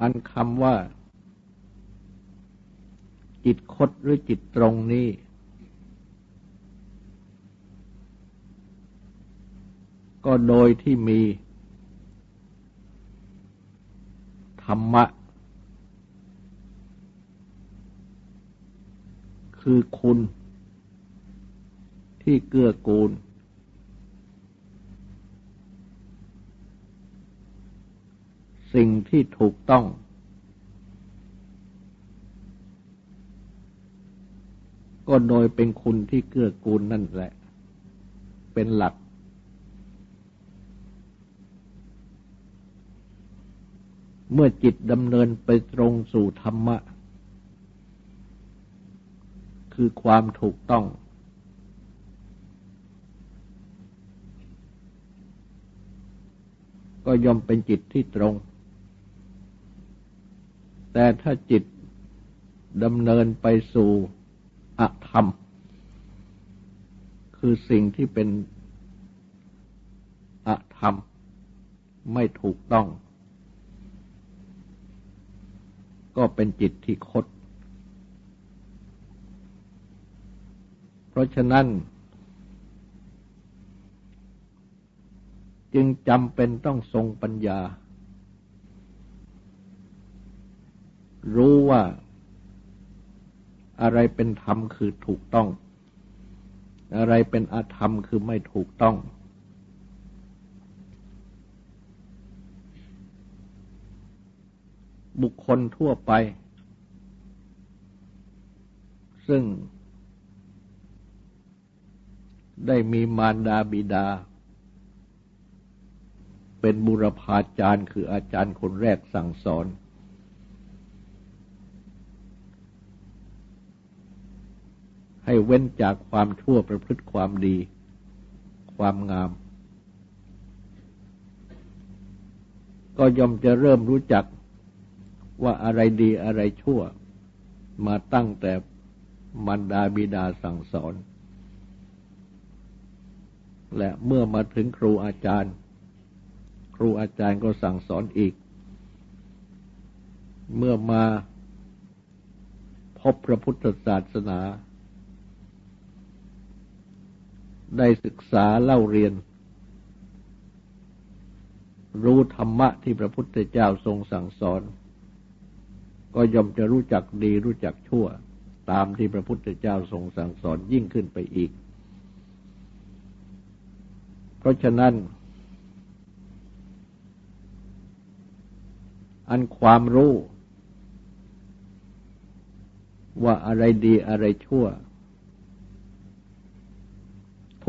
อันคำว่า จิตคดหรือจิตตรงนี้ ก็โดยที่มี ธรรมะ คือคุณที่เกื้อกูล สิ่งที่ถูกต้อง ก็โดยเป็นคุณที่เกื้อกูลนั่นแหละ เป็นหลัก เมื่อจิตดำเนินไปตรงสู่ธรรมะ คือความถูกต้องก็ย่อมเป็นจิตที่ตรง แต่ถ้าจิตดำเนินไปสู่อธรรม คือสิ่งที่เป็นอธรรม ไม่ถูกต้อง ก็เป็นจิตที่คด เพราะฉะนั้น จึงจำเป็นต้องทรงปัญญา รู้ว่าอะไรเป็นธรรมคือถูกต้อง อะไรเป็นอธรรมคือไม่ถูกต้อง บุคคลทั่วไป ซึ่งได้มีมารดาบิดา เป็นบุรพาจารย์คืออาจารย์คนแรกสั่งสอน ให้เว้นจากความชั่วประพฤติความดี ความงาม ก็ย่อมจะเริ่มรู้จักว่าอะไรดีอะไรชั่ว มาตั้งแต่มันดาบิดาสั่งสอน และเมื่อมาถึงครูอาจารย์ ครูอาจารย์ก็สั่งสอนอีก เมื่อมาพบพระพุทธศาสนา ได้ศึกษาเล่าเรียน รู้ธรรมะที่พระพุทธเจ้าทรงสั่งสอน ก็ย่อมจะรู้จักดีรู้จักชั่ว ตามที่พระพุทธเจ้าทรงสั่งสอนยิ่งขึ้นไปอีก เพราะฉะนั้น อันความรู้ ว่าอะไรดีอะไรชั่ว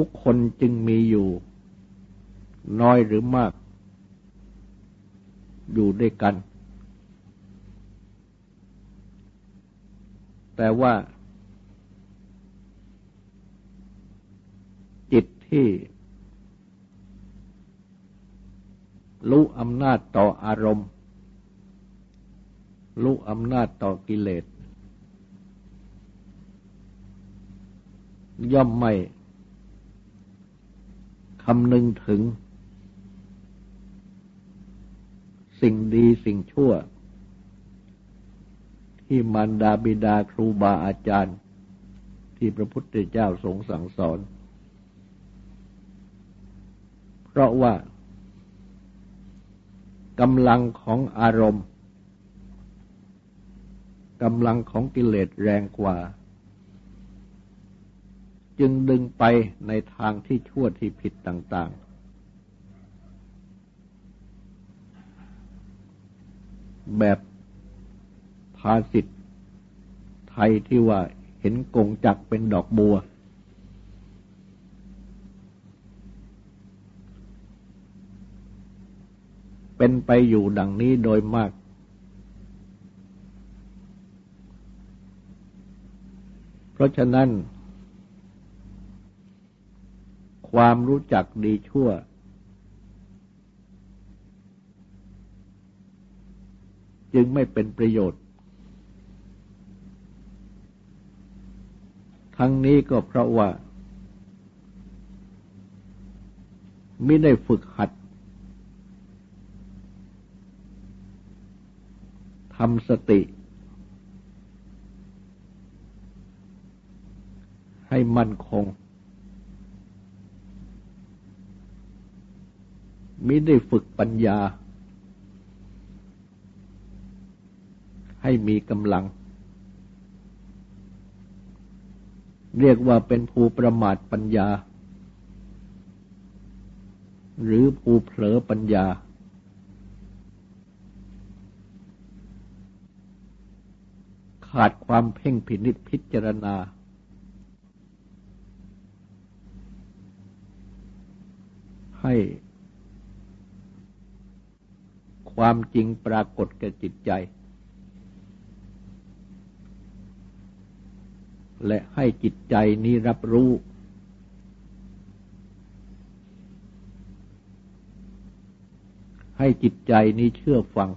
ทุกคนจึงมีอยู่ น้อยหรือมาก อยู่ด้วยกัน แต่ว่า จิตที่รู้อำนาจต่ออารมณ์ รู้อำนาจต่อกิเลส ย่อมไม่ำนึงถึง สิ่งดีสิ่งชั่ว ที่มารดาบิดาครูบาอาจารย์ ที่พระพุทธเจ้าทรงสั่งสอน เพราะว่ากำลังของอารมณ์กำลังของกิเลสแรงกว่า จึงดึงไปในทางที่ชั่วที่ผิดต่าง ๆ แบบภาษิตไทยที่ว่าเห็นกงจักเป็นดอกบัว เป็นไปอยู่ดังนี้โดยมากเพราะฉะนั้น ความรู้จักดีชั่ว จึงไม่เป็นประโยชน์ ทั้งนี้ก็เพราะว่าไม่ได้ฝึกหัดทำสติ ให้มั่นคง มิได้ฝึกปัญญา ให้มีกำลัง เรียกว่าเป็นภูประมาทปัญญา หรือภูเผลอปัญญา ขาดความเพ่งพินิษพิจารณาให้ ความจริงปรากฏแก่จิตใจ และให้จิตใจนี้รับรู้ ให้จิตใจนี้เชื่อฟัง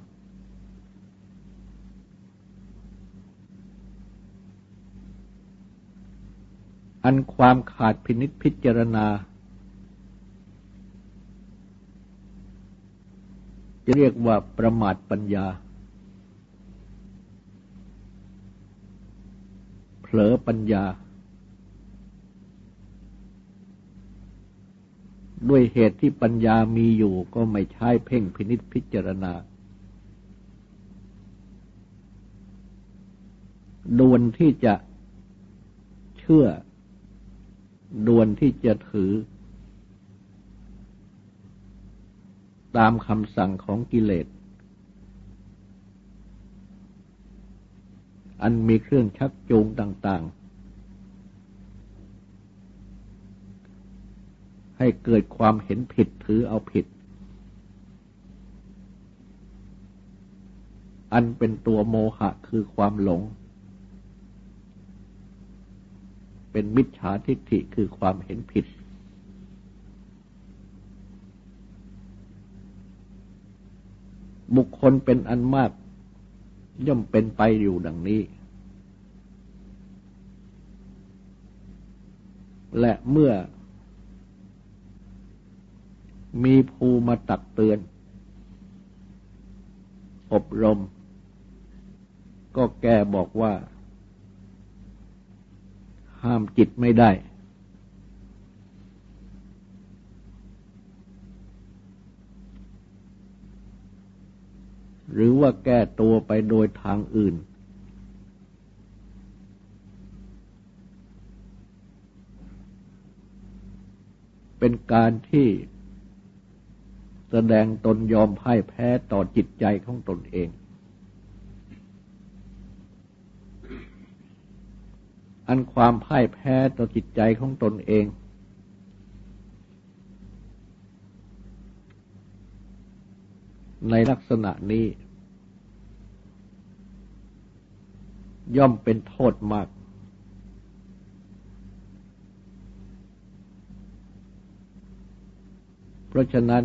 อันความขาดพินิษพิจารณา จะเรียกว่าประมาทปัญญา เผลอปัญญา ด้วยเหตุที่ปัญญามีอยู่ก็ไม่ใช้เพ่งพินิษพิจารณาดวนที่จะเชื่อ ดวนที่จะถือ ตามคำสั่งของกิเลส อันมีเครื่องชักจูงต่าง ๆ ให้เกิดความเห็นผิดถือเอาผิด อันเป็นตัวโมหะคือความหลง เป็นมิจฉาทิฏฐิคือความเห็นผิด บุคคลเป็นอันมาก ย่อมเป็นไปอยู่ดังนี้ และเมื่อ มีภูมาตักเตือน อบรม ก็แกบอกว่า ห้ามจิตไม่ได้ หรือว่าแก้ตัวไปโดยทางอื่น เป็นการที่แสดงตนยอมพ่ายแพ้ต่อจิตใจของตนเอง อันความพ่ายแพ้ต่อจิตใจของตนเอง ในลักษณะนี้ ย่อมเป็นโทษมาก เพราะฉะนั้น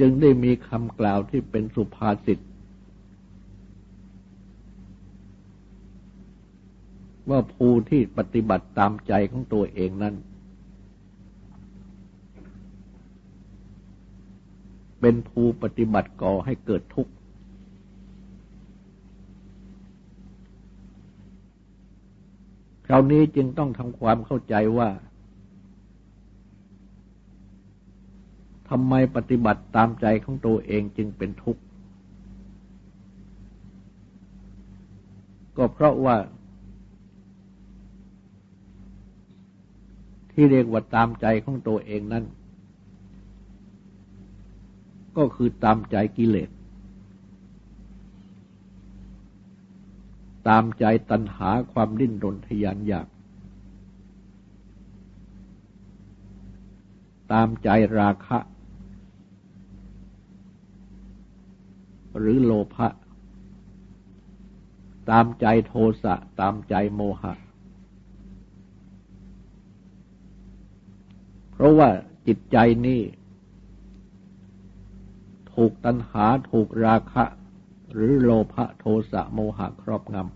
จึงได้มีคำกล่าวที่เป็นสุภาษิตว่าผู้ที่ปฏิบัติตามใจของตัวเองนั้น เป็นภูปฏิบัติก่อให้เกิดทุกข์ คราวนี้จึงต้องทำความเข้าใจว่าทำไมปฏิบัติตามใจของตัวเองจึงเป็นทุกข์ ก็เพราะว่า ที่เรียกว่าตามใจของตัวเองนั้น ก็คือตามใจกิเลส ตามใจตัณหาความดิ้นรนทยานอยาก ตามใจราคะ หรือโลภะตามใจโทสะ ตามใจโมหะ เพราะว่าจิตใจนี้ ถูกตัณหาถูกราคะ หรือโลภะโทสะโมหะครอบงำ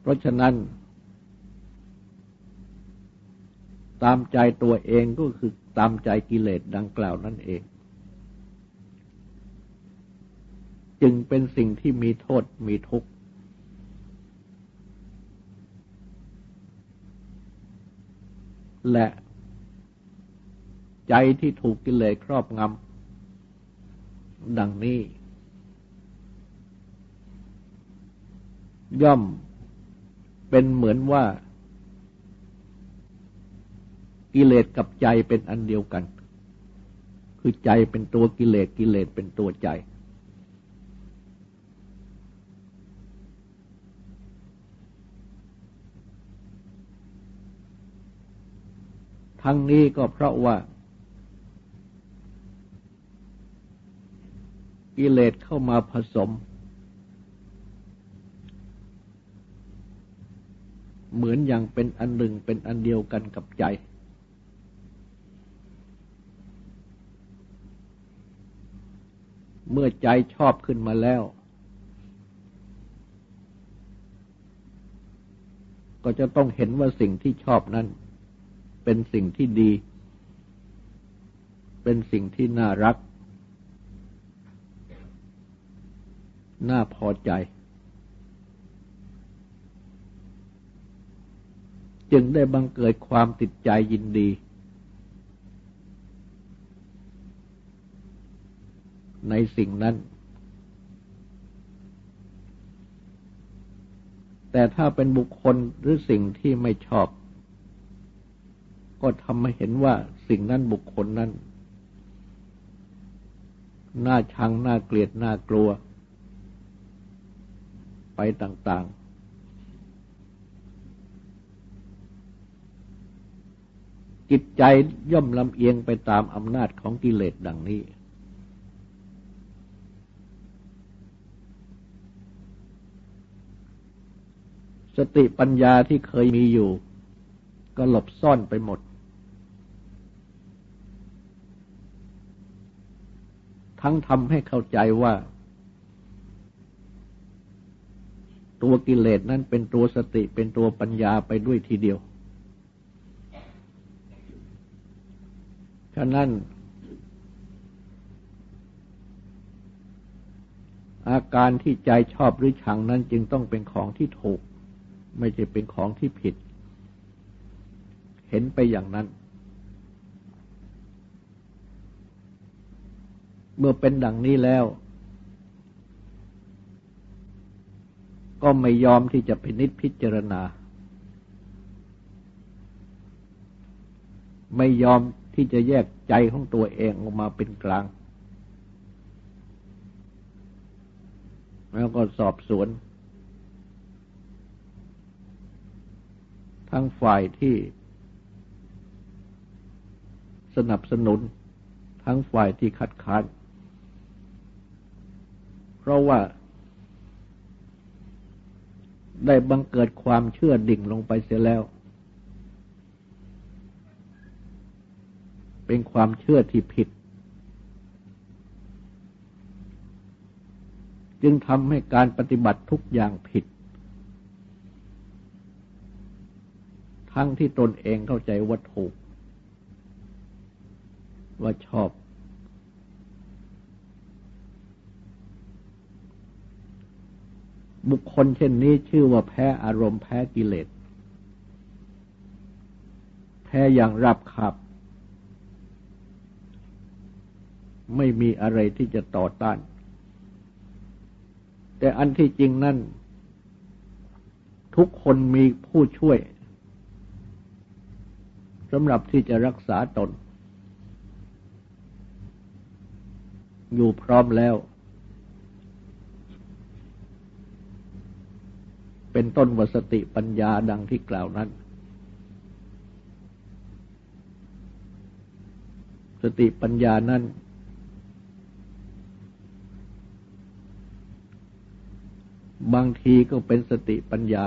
เพราะฉะนั้น ตามใจตัวเองก็คือตามใจกิเลสดังกล่าวนั่นเอง จึงเป็นสิ่งที่มีโทษมีทุกข์ และใจที่ถูกกิเลสครอบงำดังนี้ ย่อมเป็นเหมือนว่า กิเลสกับใจเป็นอันเดียวกัน คือใจเป็นตัวกิเลสกิเลสเป็นตัวใจ ทั้งนี้ก็เพราะว่า กิเลสเข้ามาผสม เหมือนอย่างเป็นอันหนึ่งเป็นอันเดียวกันกับใจ เมื่อใจชอบขึ้นมาแล้ว ก็จะต้องเห็นว่าสิ่งที่ชอบนั้น เป็นสิ่งที่ดี เป็นสิ่งที่น่ารัก น่าพอใจ จึงได้บังเกิดความติดใจยินดี ในสิ่งนั้นแต่ถ้าเป็นบุคคลหรือสิ่งที่ไม่ชอบ ก็ทำให้เห็นว่าสิ่งนั้นบุคคลนั้นน่าชังน่าเกลียดน่ากลัว ไปต่างๆ จิตใจย่อมลำเอียงไปตามอำนาจของกิเลสดังนี้ สติปัญญาที่เคยมีอยู่ ก็หลบซ่อนไปหมด ทั้งทำให้เข้าใจว่า ตัวกิเลสนั้นเป็นตัวสติเป็นตัวปัญญาไปด้วยทีเดียว ฉะนั้น อาการที่ใจชอบหรือชังนั้นจึงต้องเป็นของที่ถูก ไม่ใช่เป็นของที่ผิด เห็นไปอย่างนั้น เมื่อเป็นดังนี้แล้ว ก็ไม่ยอมที่จะพินิจพิจารณา ไม่ยอมที่จะแยกใจของตัวเองออกมาเป็นกลาง แล้วก็สอบสวน ทั้งฝ่ายที่สนับสนุนทั้งฝ่ายที่คัดค้าน เพราะว่า ได้บังเกิดความเชื่อดิ่งลงไปเสียแล้ว เป็นความเชื่อที่ผิด จึงทำให้การปฏิบัติทุกอย่างผิด ทั้งที่ตนเองเข้าใจว่าถูก ว่าชอบ บุคคลเช่นนี้ชื่อว่าแพ้อารมณ์แพ้กิเลส แพ้อย่างรับขับ ไม่มีอะไรที่จะต่อต้าน แต่อันที่จริงนั่น ทุกคนมีผู้ช่วยสำหรับที่จะรักษาตน อยู่พร้อมแล้ว เป็นต้นวสติปัญญาดังที่กล่าวนั้น สติปัญญานั้น บางทีก็เป็นสติปัญญา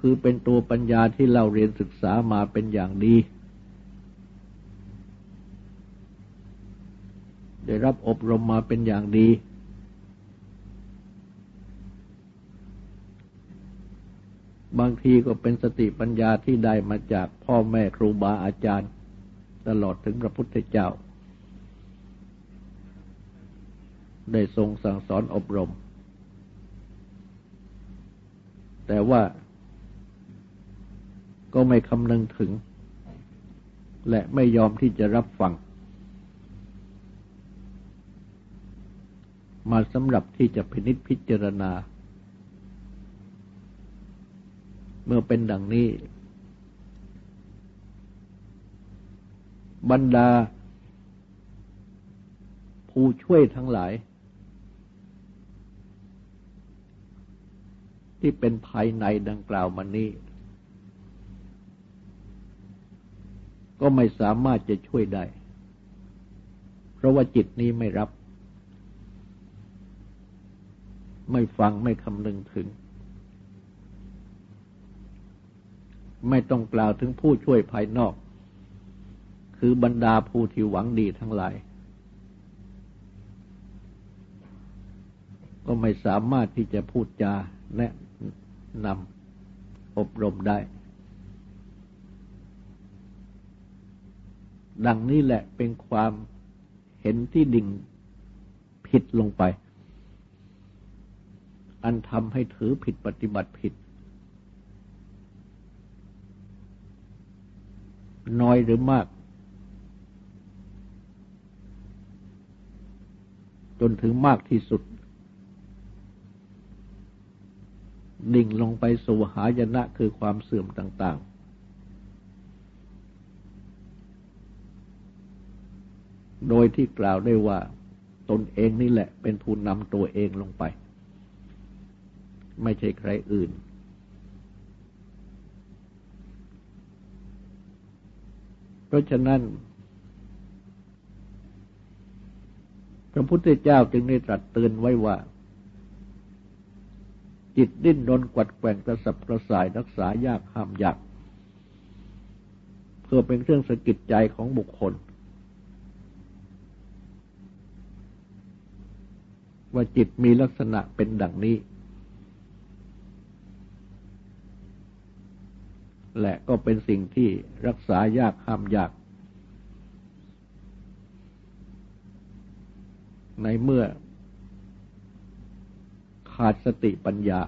คือเป็นตัวปัญญาที่เราเรียนศึกษามาเป็นอย่างดี ได้รับอบรมมาเป็นอย่างดี บางทีก็เป็นสติปัญญาที่ได้มาจากพ่อแม่ครูบาอาจารย์ ตลอดถึงพระพุทธเจ้า ได้ทรงสั่งสอนอบรม แต่ว่าก็ไม่คำนึงถึง และไม่ยอมที่จะรับฟัง มาสำหรับที่จะพินิจพิจารณา เมื่อเป็นดังนี้ บรรดา ผู้ช่วยทั้งหลาย ที่เป็นภายในดังกล่าวมานี้ ก็ไม่สามารถจะช่วยได้ เพราะว่าจิตนี้ไม่รับ ไม่ฟังไม่คำนึงถึง ไม่ต้องกล่าวถึงผู้ช่วยภายนอก คือบรรดาผู้ที่หวังดีทั้งหลาย ก็ไม่สามารถที่จะพูดจาแนะนำอบรมได้ ดังนี้แหละเป็นความเห็นที่ดิ่งผิดลงไป อันทำให้ถือผิดปฏิบัติผิด น้อยหรือมาก จนถึงมากที่สุด ดิ่งลงไปสู่หายนะคือความเสื่อมต่าง ๆ โดยที่กล่าวได้ว่าตนเองนี่แหละเป็นผู้นำตัวเองลงไป ไม่ใช่ใครอื่น เพราะฉะนั้น พระพุทธเจ้าจึงได้ตรัสเตือนไว้ว่า จิตดิ้นรนกวัดแกว่งกระสับกระส่ายรักษายากห้ามยาก เพื่อเป็นเครื่องสะกิดใจของบุคคล ว่าจิตมีลักษณะเป็นดังนี้ และก็เป็นสิ่งที่รักษายากห้ามยาก ในเมื่อขาดสติปัญญา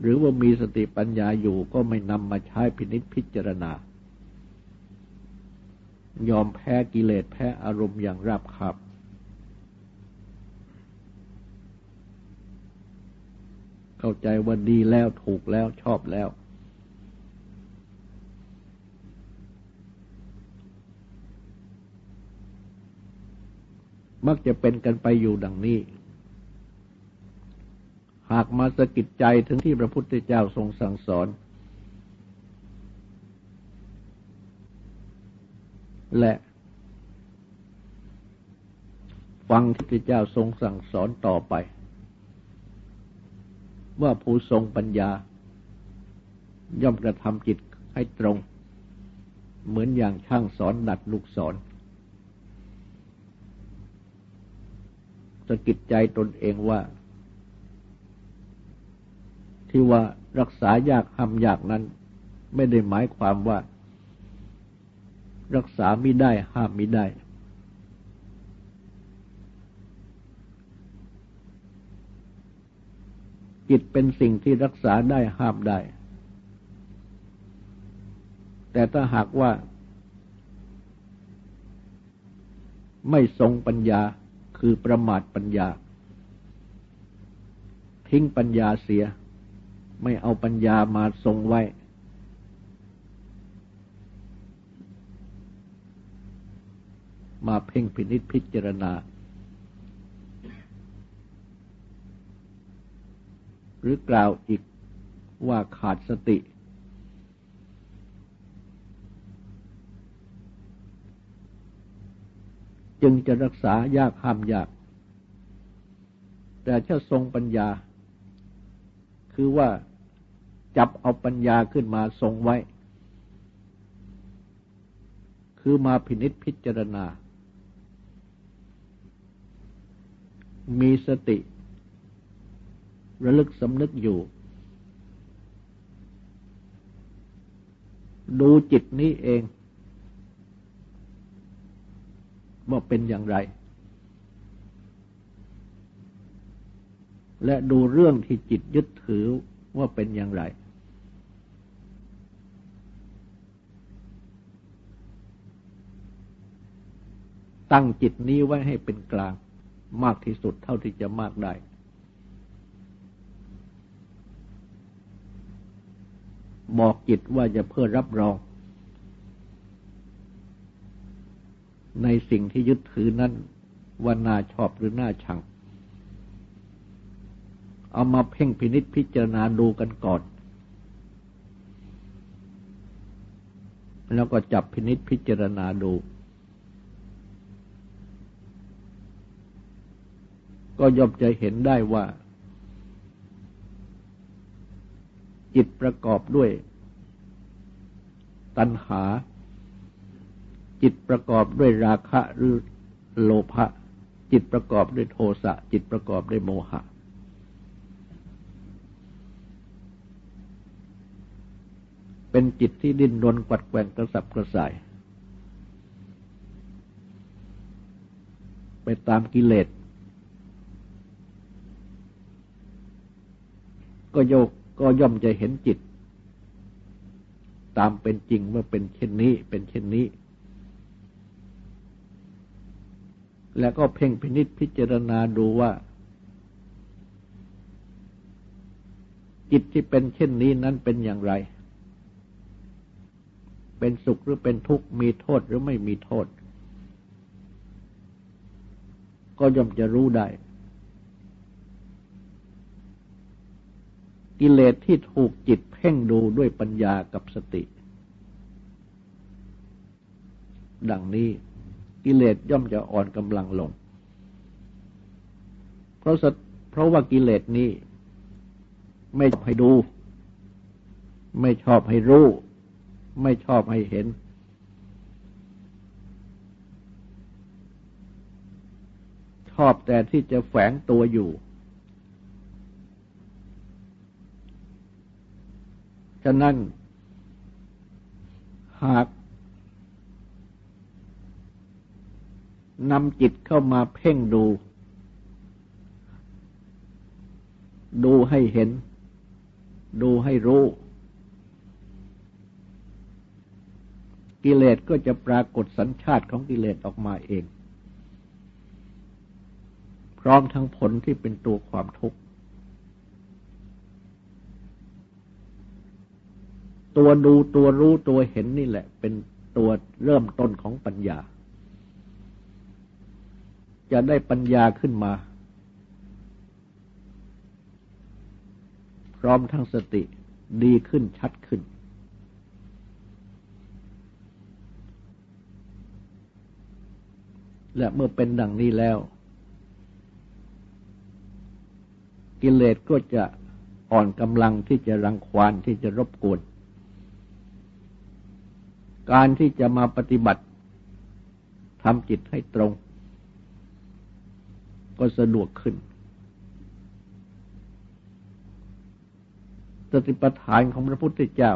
หรือว่ามีสติปัญญาอยู่ก็ไม่นำมาใช้พินิจพิจารณา ยอมแพ้กิเลสแพ้อารมณ์อย่างราบคาบ เข้าใจว่าดีแล้วถูกแล้วชอบแล้ว มักจะเป็นกันไปอยู่ดังนี้ หากมาสะกิดใจถึงที่พระพุทธเจ้าทรงสั่งสอน และฟังที่พระเจ้าทรงสั่งสอนต่อไป ว่าผู้ทรงปัญญา ย่อมกระทำจิตให้ตรง เหมือนอย่างช่างสอนดัดลูกศรสกิดใจตนเองว่า ที่ว่ารักษายากห้ามยากนั้น ไม่ได้หมายความว่า รักษาไม่ได้ห้ามไม่ได้ จิตเป็นสิ่งที่รักษาได้ห้ามได้ แต่ถ้าหากว่า ไม่ทรงปัญญาคือประมาทปัญญา ทิ้งปัญญาเสีย ไม่เอาปัญญามาทรงไว้ มาเพ่งพินิษพิจารณา หรือกล่าวอีกว่าขาดสติ จึงจะรักษายากห้ามยาก แต่ถ้าทรงปัญญา คือว่าจับเอาปัญญาขึ้นมาทรงไว้ คือมาพินิษพิจารณา มีสติ ระลึกสำนึกอยู่ ดูจิตนี้เองว่าเป็นอย่างไร และดูเรื่องที่จิตยึดถือว่าเป็นอย่างไร ตั้งจิตนี้ไว้ให้เป็นกลางมากที่สุดเท่าที่จะมากได้ บอกจิตว่าจะเพื่อรับรอง ในสิ่งที่ยึดถือนั้นว่าน่าชอบหรือน่าชัง เอามาเพ่งพินิษพิจารณาดูกันก่อน แล้วก็จับพินิษพิจารณาดู ก็ย่อมจะเห็นได้ว่า จิตประกอบด้วย ตัณหา จิตประกอบด้วยราคะหรือโลภะจิตประกอบด้วยโทสะจิตประกอบด้วยโมหะ เป็นจิตที่ดิ้นรนกวัดแกว่งกระสับกระส่าย ไปตามกิเลสก็โยก ก็ย่อมจะเห็นจิต ตามเป็นจริงว่าเป็นเช่นนี้ เป็นเช่นนี้ แล้วก็เพ่งพินิษพิจารณาดูว่า จิตที่เป็นเช่นนี้นั้นเป็นอย่างไร เป็นสุขหรือเป็นทุกข์มีโทษหรือไม่มีโทษ ก็ย่อมจะรู้ได้ กิเลสที่ถูกจิตเพ่งดูด้วยปัญญากับสติ ดังนี้กิเลสย่อมจะอ่อนกำลังลง เพราะเพราะว่ากิเลสนี้ ไม่ชอบให้ดู ไม่ชอบให้รู้ ไม่ชอบให้เห็น ชอบแต่ที่จะแฝงตัวอยู่ ฉะนั้น หากนำจิตเข้ามาเพ่งดู ดูให้เห็น ดูให้รู้ กิเลสก็จะปรากฏสัญชาติของกิเลสออกมาเอง พร้อมทั้งผลที่เป็นตัวความทุกข์ ตัวดูตัวรู้ตัวเห็นนี่แหละ เป็นตัวเริ่มต้นของปัญญา จะได้ปัญญาขึ้นมา พร้อมทั้งสติดีขึ้นชัดขึ้น และเมื่อเป็นดังนี้แล้ว กิเลสก็จะอ่อนกำลังที่จะรังควานที่จะรบกวน การที่จะมาปฏิบัติทำจิตให้ตรง ก็สะดวกขึ้น สติปัฏฐานของพระพุทธเจ้า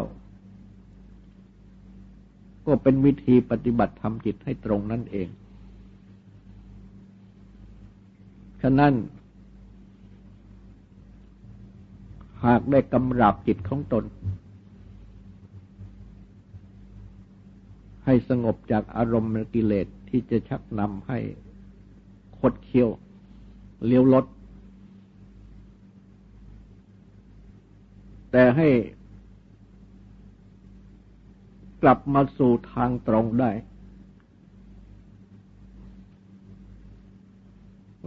ก็เป็นวิธีปฏิบัติทำจิตให้ตรงนั่นเอง ฉะนั้น หากได้กำราบจิตของตน ให้สงบจากอารมณ์กิเลสที่จะชักนำให้คดเคี้ยวเลี้ยวลด แต่ให้กลับมาสู่ทางตรงได้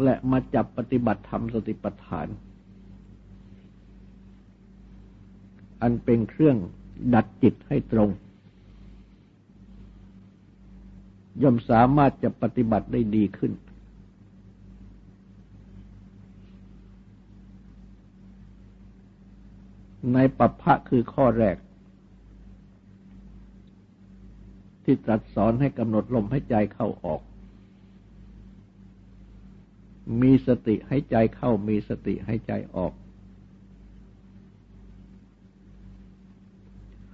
และมาจับปฏิบัติธรรมสติปัฏฐาน อันเป็นเครื่องดัดจิตให้ตรง ย่อมสามารถจะปฏิบัติได้ดีขึ้น ในปัปพะคือข้อแรก ที่ตรัสสอนให้กำหนดลมให้ใจเข้าออก มีสติให้ใจเข้ามีสติให้ใจออก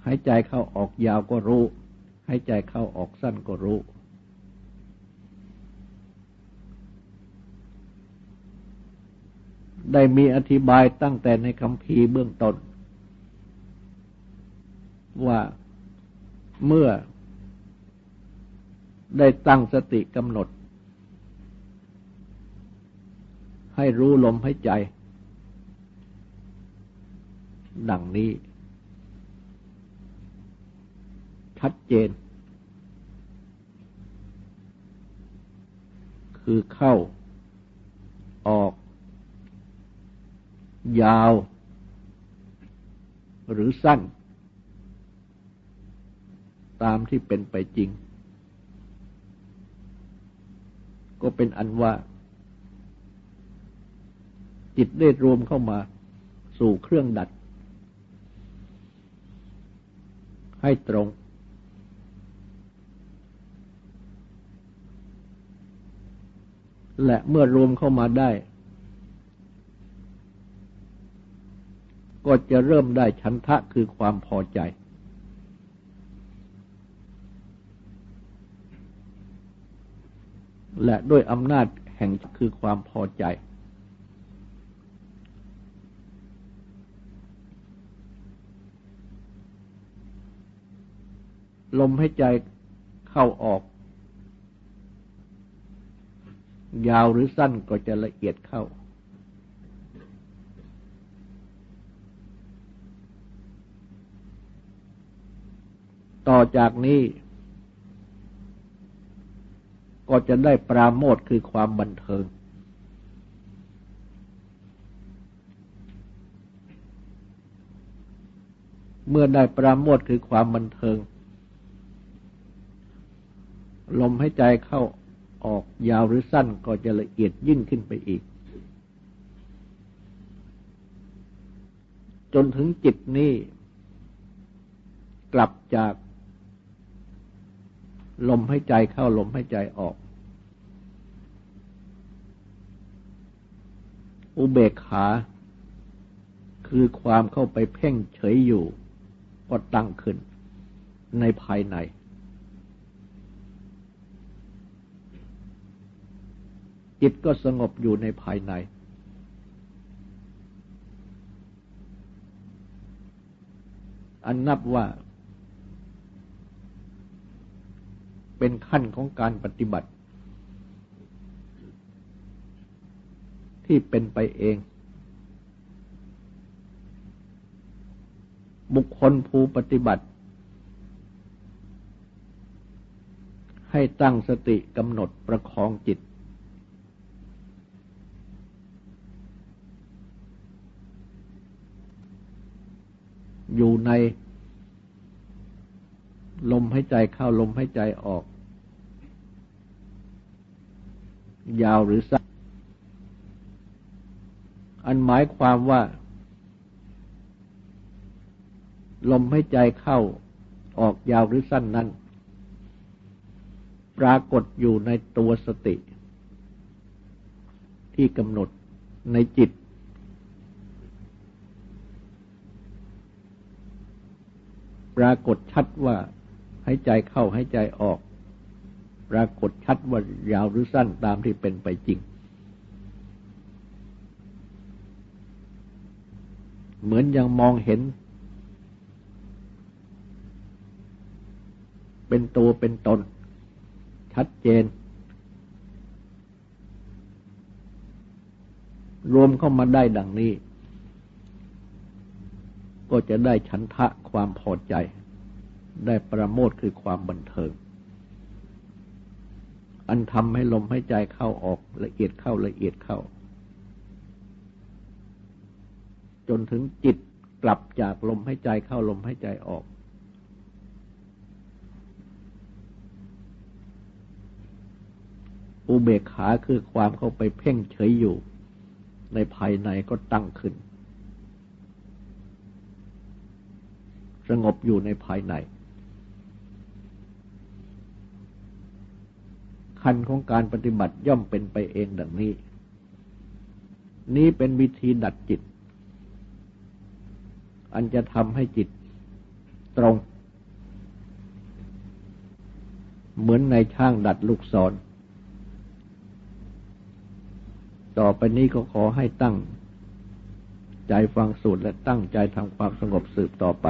ใหายใจเข้าออกยาวก็รู้หายใจเข้าออกสั้นก็รู้ ได้มีอธิบายตั้งแต่ในคำพีเบื้องต้น ว่าเมื่อได้ตั้งสติกำหนด ให้รู้ลมหายใจ ดังนี้ ชัดเจน คือเข้า ออก ยาว หรือสั้น ตามที่เป็นไปจริง ก็เป็นอันว่า จิตได้รวมเข้ามาสู่เครื่องดัด ให้ตรง และเมื่อรวมเข้ามาได้ ก็จะเริ่มได้ชันทะคือความพอใจ และด้วยอำนาจแห่งคือความพอใจ ลมให้ใจเข้าออก ยาวหรือสั้นก็จะละเอียดเข้า ต่อจากนี้ ก็จะได้ปราโมทคือความบันเทิง เมื่อได้ปราโมทคือความบันเทิง ลมให้ใจเข้าออกยาวหรือสั้นก็จะละเอียดยิ่งขึ้นไปอีก จนถึงจิตนี้กลับจาก ลมให้ใจเข้าลมให้ใจออก อุเบกขา คือความเข้าไปเพ่งเฉยอยู่ ก็ตั้งขึ้นในภายใน จิตก็สงบอยู่ในภายใน อันนับว่า เป็นขั้นของการปฏิบัติ ที่เป็นไปเอง บุคคลผู้ปฏิบัติ ให้ตั้งสติกำหนดประคองจิต อยู่ใน ลมหายใจเข้าลมหายใจออก ยาวหรือสั้นอันหมายความว่า ลมหายใจเข้าออกยาวหรือสั้นนั้น ปรากฏอยู่ในตัวสติ ที่กำหนดในจิต ปรากฏชัดว่า หายใจเข้าหายใจออก ปรากฏชัดว่ายาวหรือสั้นตามที่เป็นไปจริง เหมือนยังมองเห็น เป็นตัวเป็นตน ชัดเจน รวมเข้ามาได้ดังนี้ ก็จะได้ชันทะความพอใจ ได้ประโมทคือความบันเทิง อันทำให้ลมให้ใจเข้าออกละเอียดเข้าละเอียดเข้า จนถึงจิตกลับจากลมให้ใจเข้าลมให้ใจออก อุเบกขาคือความเข้าไปเพ่งเฉยอยู่ ในภายในก็ตั้งขึ้นสงบอยู่ในภายใน คันของการปฏิบัติย่อมเป็นไปเองดังนี้ นี้เป็นวิธีดัดจิต อันจะทำให้จิตตรง เหมือนในช่างดัดลูกศร ต่อไปนี้ก็ขอให้ตั้ง ใจฟังสูตรและตั้งใจทำความสงบสืบต่อไป